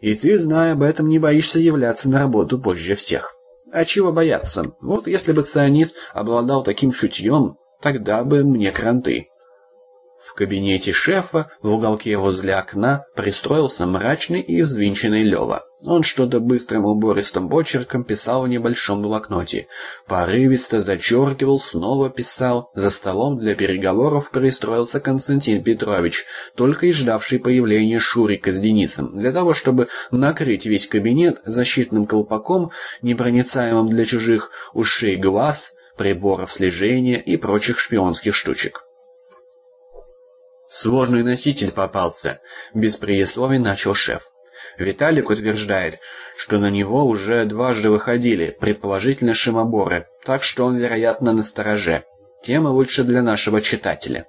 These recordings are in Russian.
И ты, зная об этом, не боишься являться на работу позже всех. А чего бояться? Вот если бы цианид обладал таким чутьем, тогда бы мне кранты. В кабинете шефа в уголке возле окна пристроился мрачный и взвинченный Лёва. Он что-то быстрым убористым почерком писал в небольшом блокноте. Порывисто зачеркивал, снова писал. За столом для переговоров пристроился Константин Петрович, только и ждавший появления Шурика с Денисом, для того, чтобы накрыть весь кабинет защитным колпаком, непроницаемым для чужих ушей глаз, приборов слежения и прочих шпионских штучек. Сложный носитель попался, без предисловий начал шеф. Виталик утверждает, что на него уже дважды выходили, предположительно шимоборы, так что он, вероятно, на стороже. Тема лучше для нашего читателя.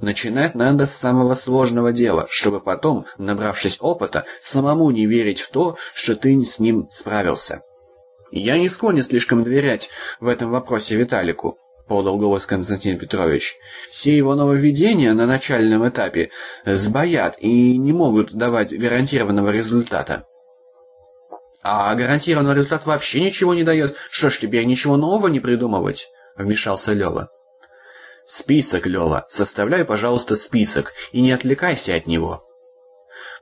Начинать надо с самого сложного дела, чтобы потом, набравшись опыта, самому не верить в то, что ты с ним справился. Я не склонен слишком доверять в этом вопросе Виталику подал голос Константин Петрович. Все его нововведения на начальном этапе сбоят и не могут давать гарантированного результата. А гарантированный результат вообще ничего не дает. Что ж, теперь ничего нового не придумывать? Вмешался Лёва. Список, Лёва. Составляй, пожалуйста, список и не отвлекайся от него.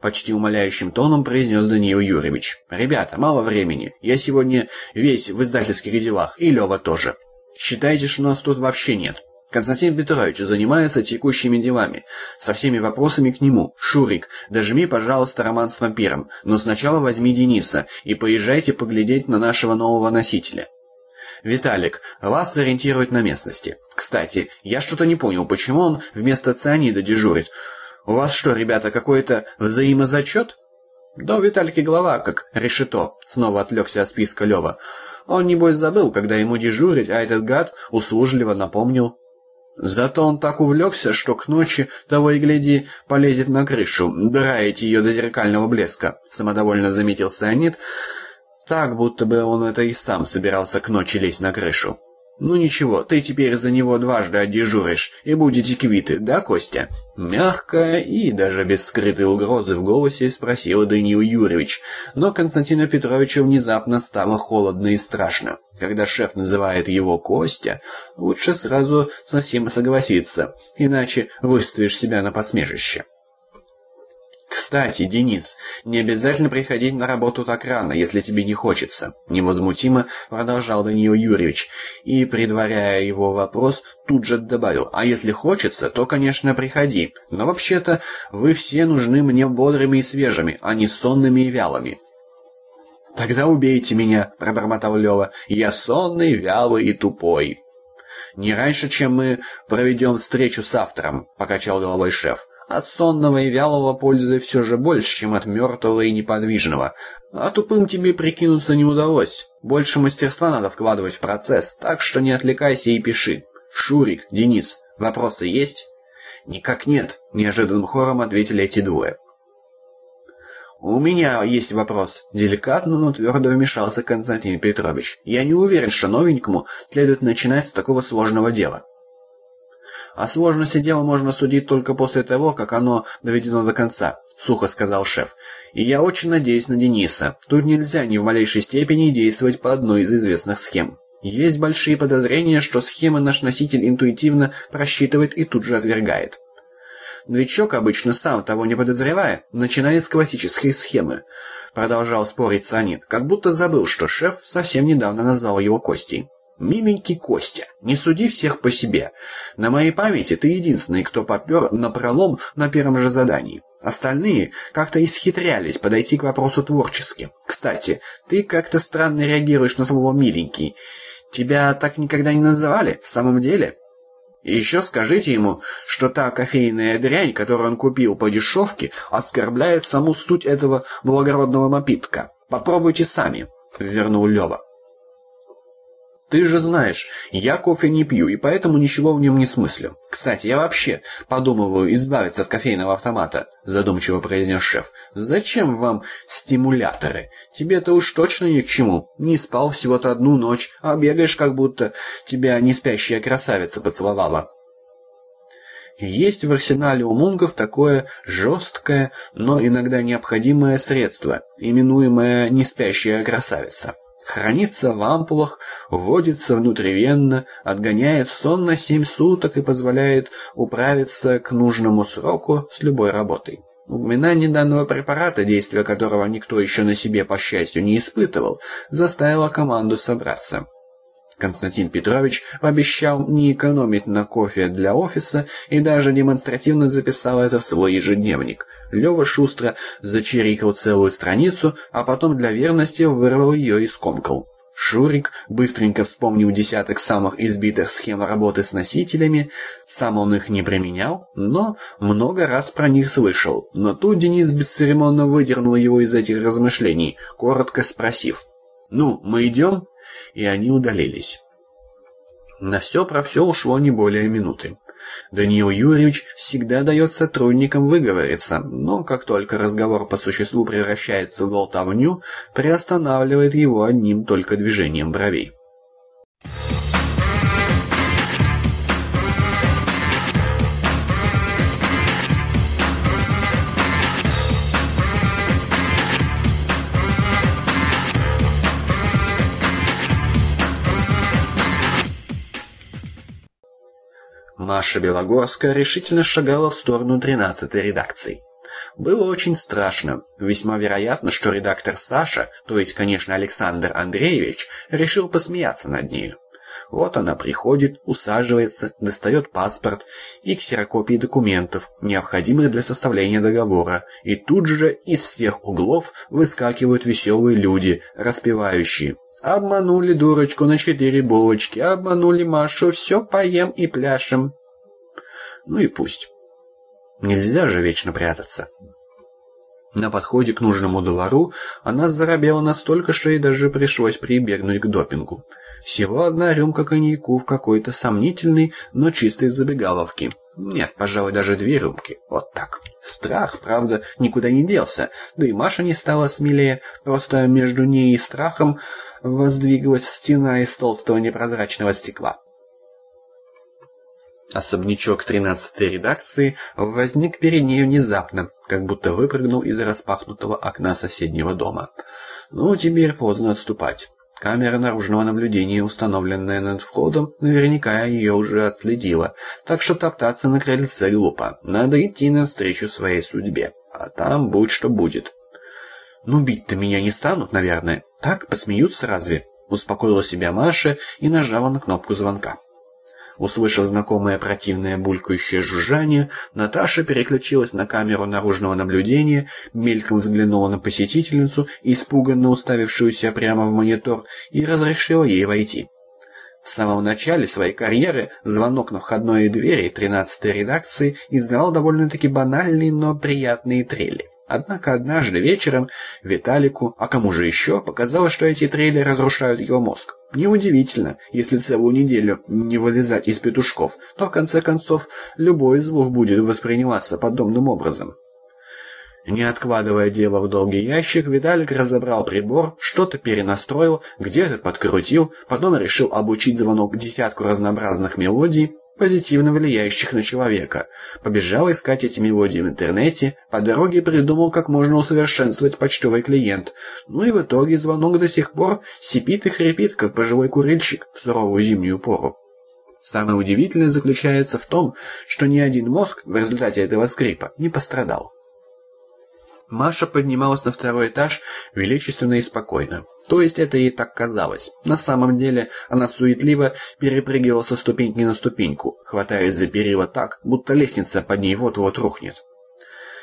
Почти умоляющим тоном произнес Даниил Юрьевич. «Ребята, мало времени. Я сегодня весь в издательских делах, и Лёва тоже. Считайте, что нас тут вообще нет. Константин Петрович занимается текущими делами, со всеми вопросами к нему. Шурик, дожми, пожалуйста, роман с вампиром, но сначала возьми Дениса и поезжайте поглядеть на нашего нового носителя. Виталик, вас ориентируют на местности. Кстати, я что-то не понял, почему он вместо цианида дежурит. У вас что, ребята, какой-то взаимозачет? Да у Виталики голова как решето, снова отвлекся от списка Лева. Он, небось, забыл, когда ему дежурить, а этот гад услужливо напомнил. Зато он так увлекся, что к ночи, того и гляди, полезет на крышу, драить ее до зеркального блеска, самодовольно заметил Санит, так, будто бы он это и сам собирался к ночи лезть на крышу. «Ну ничего, ты теперь за него дважды одежуришь, и будете квиты, да, Костя?» Мягко и даже без скрытой угрозы в голосе спросил Даниил Юрьевич, но Константину Петровичу внезапно стало холодно и страшно. Когда шеф называет его Костя, лучше сразу совсем согласиться, иначе выставишь себя на посмешище. «Кстати, Денис, не обязательно приходить на работу так рано, если тебе не хочется», — невозмутимо продолжал Даниил Юрьевич, и, предваряя его вопрос, тут же добавил, «А если хочется, то, конечно, приходи, но вообще-то вы все нужны мне бодрыми и свежими, а не сонными и вялыми». «Тогда убейте меня», — пробормотал Лёва, «я сонный, вялый и тупой». «Не раньше, чем мы проведем встречу с автором», — покачал головой шеф. От сонного и вялого пользы все же больше, чем от мертвого и неподвижного. А тупым тебе прикинуться не удалось. Больше мастерства надо вкладывать в процесс, так что не отвлекайся и пиши. Шурик, Денис, вопросы есть? Никак нет, неожиданным хором ответили эти двое. «У меня есть вопрос», — деликатно, но твердо вмешался Константин Петрович. «Я не уверен, что новенькому следует начинать с такого сложного дела». О сложности дела можно судить только после того, как оно доведено до конца, сухо сказал шеф. И я очень надеюсь на Дениса. Тут нельзя ни в малейшей степени действовать по одной из известных схем. Есть большие подозрения, что схемы наш носитель интуитивно просчитывает и тут же отвергает. Новичок обычно сам того не подозревая, начинает с классической схемы. Продолжал спорить Санит, как будто забыл, что шеф совсем недавно назвал его Костей. «Миленький Костя, не суди всех по себе. На моей памяти ты единственный, кто попер на пролом на первом же задании. Остальные как-то исхитрялись подойти к вопросу творчески. Кстати, ты как-то странно реагируешь на слово «миленький». Тебя так никогда не называли, в самом деле?» И еще скажите ему, что та кофейная дрянь, которую он купил по дешевке, оскорбляет саму суть этого благородного напитка. Попробуйте сами, — вернул Лева. Ты же знаешь, я кофе не пью, и поэтому ничего в нем не смыслю. Кстати, я вообще подумываю избавиться от кофейного автомата, задумчиво произнес шеф. Зачем вам стимуляторы? Тебе-то уж точно ни к чему. Не спал всего-то одну ночь, а бегаешь, как будто тебя не спящая красавица поцеловала. Есть в арсенале у мунгов такое жесткое, но иногда необходимое средство, именуемое «неспящая красавица». Хранится в ампулах, вводится внутривенно, отгоняет сон на семь суток и позволяет управиться к нужному сроку с любой работой. Упоминание данного препарата, действия которого никто еще на себе, по счастью, не испытывал, заставило команду собраться. Константин Петрович пообещал не экономить на кофе для офиса и даже демонстративно записал это в свой ежедневник. Лёва шустро зачирикал целую страницу, а потом для верности вырвал ее и скомкал. Шурик, быстренько вспомнил десяток самых избитых схем работы с носителями, сам он их не применял, но много раз про них слышал. Но тут Денис бесцеремонно выдернул его из этих размышлений, коротко спросив. «Ну, мы идем?» И они удалились. На все про все ушло не более минуты. Даниил Юрьевич всегда дает сотрудникам выговориться, но как только разговор по существу превращается в болтовню, приостанавливает его одним только движением бровей. Маша Белогорская решительно шагала в сторону тринадцатой редакции. Было очень страшно. Весьма вероятно, что редактор Саша, то есть, конечно, Александр Андреевич, решил посмеяться над нею. Вот она приходит, усаживается, достает паспорт и ксерокопии документов, необходимых для составления договора, и тут же из всех углов выскакивают веселые люди, распевающие «Обманули дурочку на четыре булочки, обманули Машу, все поем и пляшем». Ну и пусть. Нельзя же вечно прятаться. На подходе к нужному двору она заробела настолько, что ей даже пришлось прибегнуть к допингу. Всего одна рюмка коньяку в какой-то сомнительной, но чистой забегаловке. Нет, пожалуй, даже две рюмки. Вот так. Страх, правда, никуда не делся. Да и Маша не стала смелее. Просто между ней и страхом воздвигалась стена из толстого непрозрачного стекла. Особнячок тринадцатой редакции возник перед ней внезапно, как будто выпрыгнул из распахнутого окна соседнего дома. Ну, теперь поздно отступать. Камера наружного наблюдения, установленная над входом, наверняка ее уже отследила, так что топтаться на крыльце глупо. Надо идти навстречу своей судьбе, а там будь что будет. «Ну, бить-то меня не станут, наверное. Так, посмеются разве?» Успокоила себя Маша и нажала на кнопку звонка. Услышав знакомое противное булькающее жужжание, Наташа переключилась на камеру наружного наблюдения, мельком взглянула на посетительницу, испуганно уставившуюся прямо в монитор, и разрешила ей войти. В самом начале своей карьеры звонок на входной двери 13-й редакции издавал довольно-таки банальные, но приятные трели. Однако однажды вечером Виталику, а кому же еще, показалось, что эти трели разрушают его мозг. Неудивительно, если целую неделю не вылезать из петушков, то в конце концов любой звук будет восприниматься подобным образом. Не откладывая дело в долгий ящик, Виталик разобрал прибор, что-то перенастроил, где-то подкрутил, потом решил обучить звонок десятку разнообразных мелодий, позитивно влияющих на человека. Побежал искать эти мелодии в интернете, по дороге придумал, как можно усовершенствовать почтовый клиент. Ну и в итоге звонок до сих пор сипит и хрипит, как пожилой курильщик в суровую зимнюю пору. Самое удивительное заключается в том, что ни один мозг в результате этого скрипа не пострадал. Маша поднималась на второй этаж величественно и спокойно. То есть это ей так казалось. На самом деле она суетливо перепрыгивала со ступеньки на ступеньку, хватаясь за перила так, будто лестница под ней вот-вот рухнет.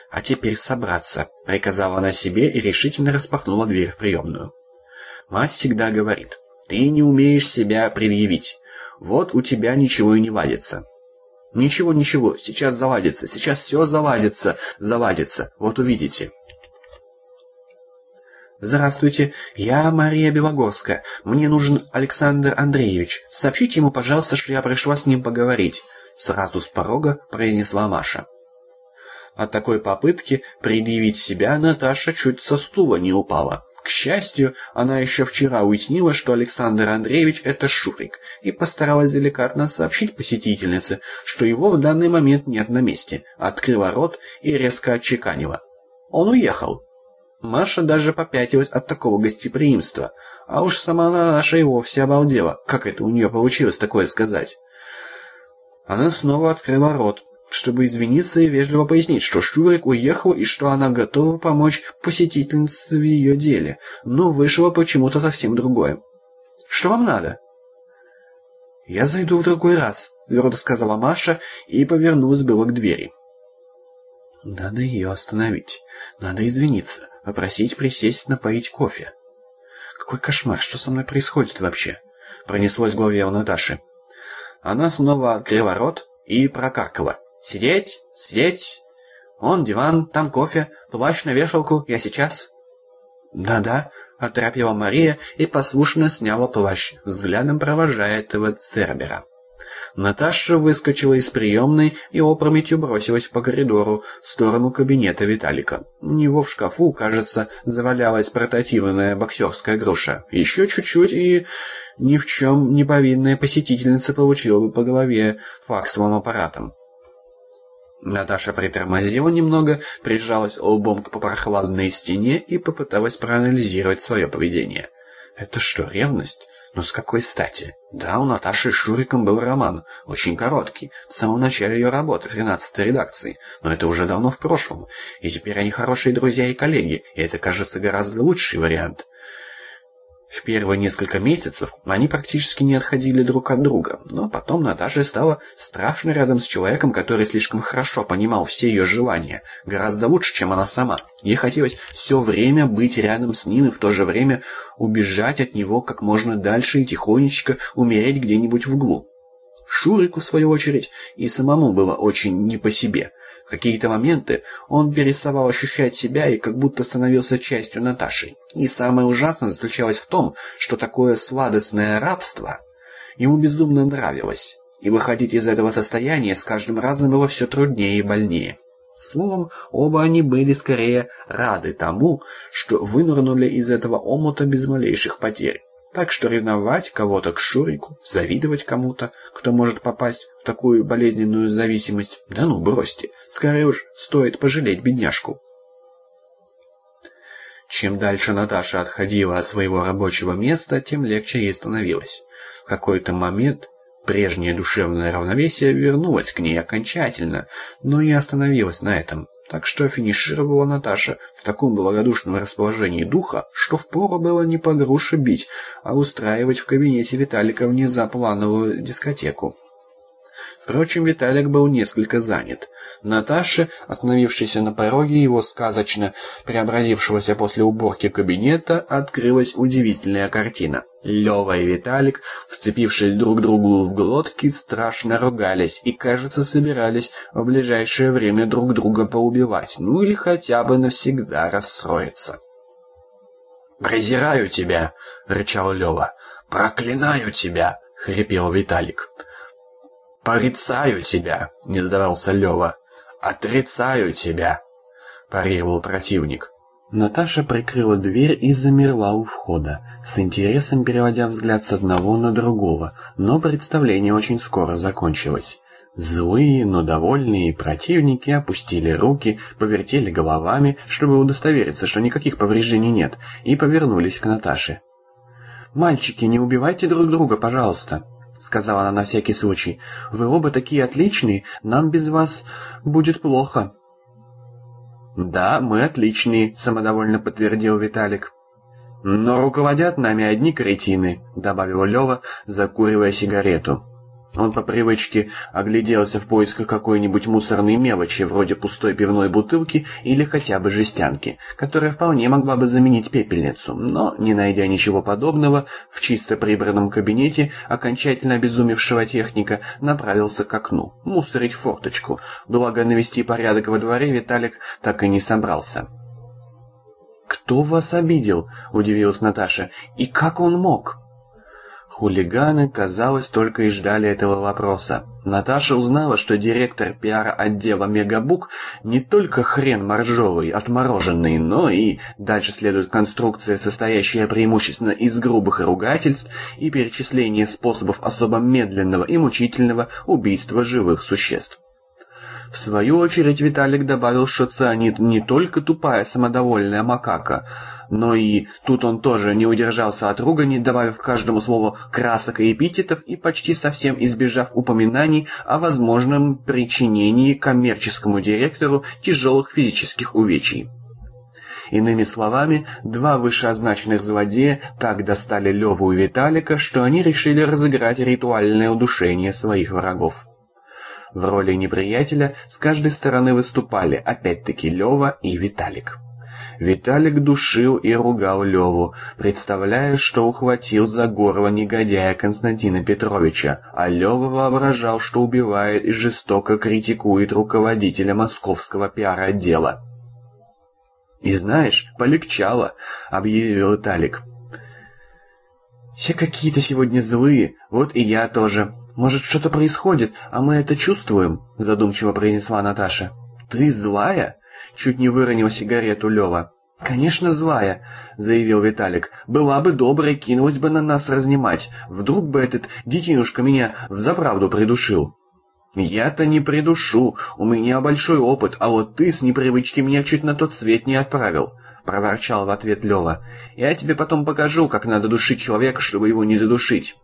«А теперь собраться», — приказала она себе и решительно распахнула дверь в приемную. Мать всегда говорит, «Ты не умеешь себя предъявить. Вот у тебя ничего и не ладится». «Ничего, ничего, сейчас заладится, сейчас все заладится, заладится, вот увидите». «Здравствуйте, я Мария Белогорская. Мне нужен Александр Андреевич. Сообщите ему, пожалуйста, что я пришла с ним поговорить», — сразу с порога произнесла Маша. От такой попытки предъявить себя Наташа чуть со стула не упала. К счастью, она еще вчера уяснила, что Александр Андреевич — это Шурик, и постаралась деликатно сообщить посетительнице, что его в данный момент нет на месте, открыла рот и резко отчеканила. Он уехал. Маша даже попятилась от такого гостеприимства, а уж сама наша и вовсе обалдела, как это у нее получилось такое сказать. Она снова открыла рот, чтобы извиниться и вежливо пояснить, что Шурик уехал и что она готова помочь посетительнице в ее деле, но вышло почему-то совсем другое. «Что вам надо?» «Я зайду в другой раз», — твердо сказала Маша и повернулась было к двери. «Надо ее остановить. Надо извиниться, попросить присесть напоить кофе». «Какой кошмар! Что со мной происходит вообще?» Пронеслось в голове у Наташи. Она снова открыла рот и прокаркала. «Сидеть! Сидеть! Он диван, там кофе, плащ на вешалку, я сейчас!» «Да-да», — оторопела Мария и послушно сняла плащ, взглядом провожая этого Цербера. Наташа выскочила из приемной и опрометью бросилась по коридору в сторону кабинета Виталика. У него в шкафу, кажется, завалялась портативная боксерская груша. Еще чуть-чуть и ни в чем не повинная посетительница получила бы по голове факсовым аппаратом. Наташа притормозила немного, прижалась лбом к прохладной стене и попыталась проанализировать свое поведение. Это что, ревность? Но с какой стати? Да, у Наташи с Шуриком был роман, очень короткий, в самом начале ее работы в 13-й редакции, но это уже давно в прошлом, и теперь они хорошие друзья и коллеги, и это, кажется, гораздо лучший вариант. В первые несколько месяцев они практически не отходили друг от друга, но потом Наташа стала страшно рядом с человеком, который слишком хорошо понимал все ее желания, гораздо лучше, чем она сама. Ей хотелось все время быть рядом с ним и в то же время убежать от него как можно дальше и тихонечко умереть где-нибудь в углу. Шурику, в свою очередь, и самому было очень не по себе. В какие-то моменты он переставал ощущать себя и как будто становился частью Наташи. И самое ужасное заключалось в том, что такое сладостное рабство ему безумно нравилось. И выходить из этого состояния с каждым разом было все труднее и больнее. Словом, оба они были скорее рады тому, что вынырнули из этого омута без малейших потерь. Так что ревновать кого-то к Шурику, завидовать кому-то, кто может попасть в такую болезненную зависимость, да ну бросьте, скорее уж стоит пожалеть бедняжку. Чем дальше Наташа отходила от своего рабочего места, тем легче ей становилось. В какой-то момент прежнее душевное равновесие вернулось к ней окончательно, но не остановилось на этом. Так что финишировала Наташа в таком благодушном расположении духа, что впору было не по груше бить, а устраивать в кабинете Виталика внезаплановую дискотеку. Впрочем, Виталик был несколько занят. Наташе, остановившейся на пороге его сказочно преобразившегося после уборки кабинета, открылась удивительная картина. Лёва и Виталик, вцепившись друг другу в глотки, страшно ругались и, кажется, собирались в ближайшее время друг друга поубивать, ну или хотя бы навсегда расстроиться. «Презираю тебя!» — рычал Лёва. «Проклинаю тебя!» — хрипел Виталик. «Порицаю тебя!» — не сдавался Лёва. «Отрицаю тебя!» — парировал противник. Наташа прикрыла дверь и замерла у входа, с интересом переводя взгляд с одного на другого, но представление очень скоро закончилось. Злые, но довольные противники опустили руки, повертели головами, чтобы удостовериться, что никаких повреждений нет, и повернулись к Наташе. «Мальчики, не убивайте друг друга, пожалуйста!» — сказала она на всякий случай. «Вы оба такие отличные, нам без вас будет плохо». «Да, мы отличные», — самодовольно подтвердил Виталик. «Но руководят нами одни кретины», — добавил Лёва, закуривая сигарету. Он по привычке огляделся в поисках какой-нибудь мусорной мелочи, вроде пустой пивной бутылки или хотя бы жестянки, которая вполне могла бы заменить пепельницу, но, не найдя ничего подобного, в чисто прибранном кабинете окончательно обезумевшего техника направился к окну, мусорить форточку, благо навести порядок во дворе Виталик так и не собрался. «Кто вас обидел?» — удивилась Наташа. «И как он мог?» Хулиганы, казалось, только и ждали этого вопроса. Наташа узнала, что директор пиар-отдела «Мегабук» не только хрен моржовый, отмороженный, но и дальше следует конструкция, состоящая преимущественно из грубых ругательств и перечисления способов особо медленного и мучительного убийства живых существ. В свою очередь Виталик добавил, что цианид не только тупая самодовольная макака, но и тут он тоже не удержался от ругани, добавив каждому слову красок и эпитетов и почти совсем избежав упоминаний о возможном причинении коммерческому директору тяжелых физических увечий. Иными словами, два вышеозначенных злодея так достали Леву и Виталика, что они решили разыграть ритуальное удушение своих врагов. В роли неприятеля с каждой стороны выступали опять-таки Лева и Виталик. Виталик душил и ругал Леву, представляя, что ухватил за горло негодяя Константина Петровича, а Лева воображал, что убивает и жестоко критикует руководителя московского пиар-отдела. «И знаешь, полегчало», — объявил Виталик. «Все какие-то сегодня злые, вот и я тоже. Может, что-то происходит, а мы это чувствуем?» — задумчиво произнесла Наташа. «Ты злая?» Чуть не выронил сигарету Лева. «Конечно, злая», — заявил Виталик. «Была бы доброй, кинулась бы на нас разнимать. Вдруг бы этот детинушка меня взаправду придушил». «Я-то не придушу, у меня большой опыт, а вот ты с непривычки меня чуть на тот свет не отправил», — проворчал в ответ Лева. «Я тебе потом покажу, как надо душить человека, чтобы его не задушить».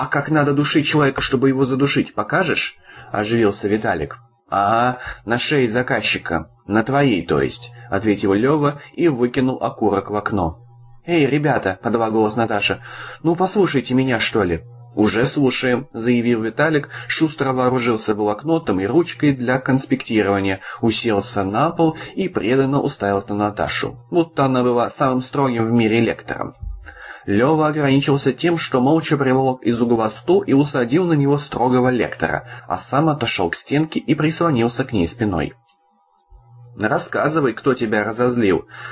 «А как надо душить человека, чтобы его задушить, покажешь?» — оживился Виталик. «Ага, на шее заказчика. На твоей, то есть», — ответил Лёва и выкинул окурок в окно. «Эй, ребята!» — подала голос Наташа. «Ну, послушайте меня, что ли?» «Уже слушаем», — заявил Виталик, шустро вооружился блокнотом и ручкой для конспектирования, уселся на пол и преданно уставился на Наташу, будто она была самым строгим в мире лектором. Лева ограничился тем, что молча приволок из угла стул и усадил на него строгого лектора, а сам отошел к стенке и прислонился к ней спиной. «Рассказывай, кто тебя разозлил»,